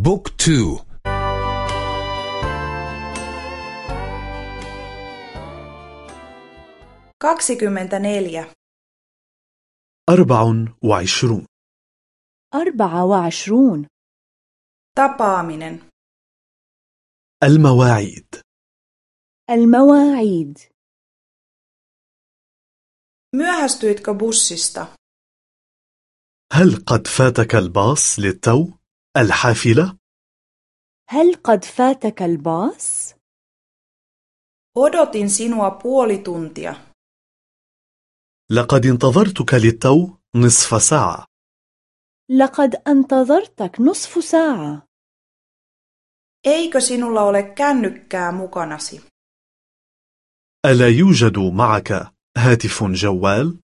بوك تو. kaksikymmentäneljä أربع وعشرون. أربعة وعشرون. Tapaaminen. المواعيد. المواعيد. Myöhästyitkö bussista? هل قد فاتك الباص للتو؟ الحافلة؟ هل قد فاتك الباص؟ odotin sinua puoli tuntia لقد انتظرتك للتو نصف ساعة لقد انتظرتك نصف ساعة eikö sinulla ole kännykkää mukanasi ألا يوجد معك هاتف جوال؟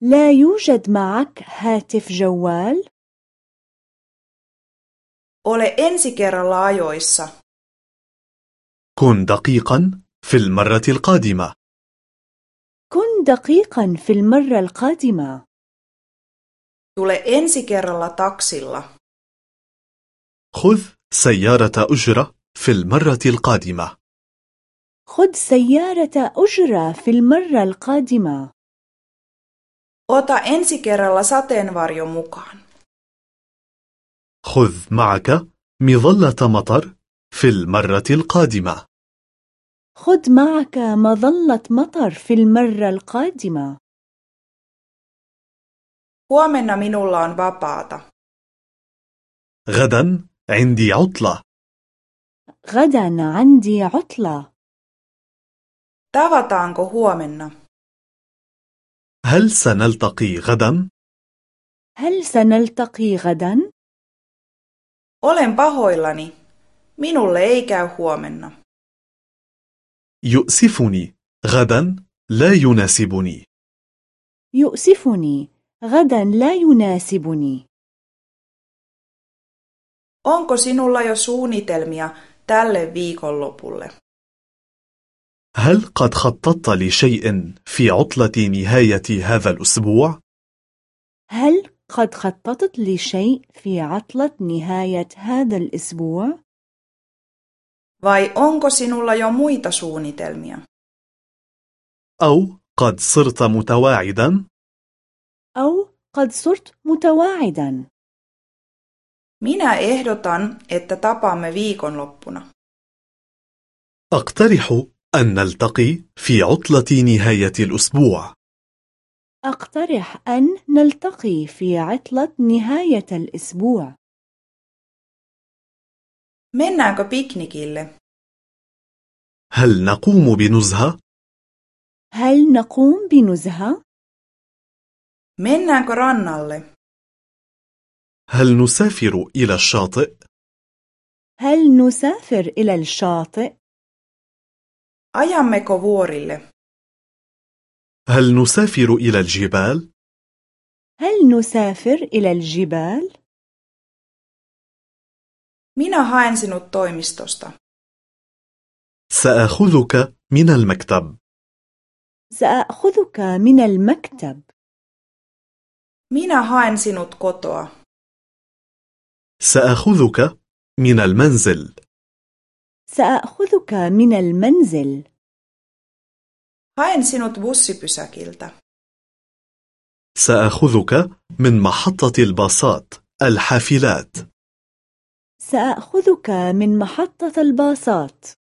لا يوجد معك هاتف جوال؟ Ole ensi kerralla ajoissa. كن دقيقا في المرة القادمة كن دقيقا في المرة القادمة tule ensi kerralla taksilla. خذ سيارة أجرة في المرة القادمة خذ سيارة أجرة في المرة القادمة ota ensi kerralla sateenvarjo mukaan. خذ معك مظلة مطر في المرة القادمة. خذ معك مظلة مطر في المرة القادمة. Huomenna minulla on vapaata. غدا عندي عطلة. غدا عندي عطلة. Tavataanko huomenna? هل سنلتقي غدا؟ هل سنلتقي غدا؟ Olen pahoillani minulle ei käy huomenna يؤسفني غدا لا يناسبني يؤسفني غدا لا يناسبني onko sinulla jo suunnitelmia tälle viikonlopulle هل قد خططت لشيء في عطلة نهاية هذا الأسبوع؟ هل قد خططت لشيء في عطلة نهاية هذا الأسبوع؟ vai onko sinulla jo muita suunnitelmia أو قد صرت متواعدا؟ أو قد صرت متواعدا minä ehdotan että tapaamme viikonloppuna أقترح أن نلتقي في عطلة نهاية الأسبوع أقترح أن نلتقي في عطلة نهاية الأسبوع mennäänkö piknikille هل نقوم بنزهة؟ هل نقوم بنزهة؟ mennäänkö rannalle هل نسافر إلى الشاطئ؟ هل نسافر إلى الشاطئ؟ ajammeko vuorille هل نسافر إلى الجبال؟ هل نسافر إلى الجبال؟ minä haen sinut toimistosta. سآخذك من المكتب. سأخذك من المكتب. Minä haen sinut kotoa. سآخذك من المنزل. سأخذك من المنزل. Haen sinut bussipysäkiltä. سآخذك من محطة الباصات الحافلات. سأخذك من محطة الباصات.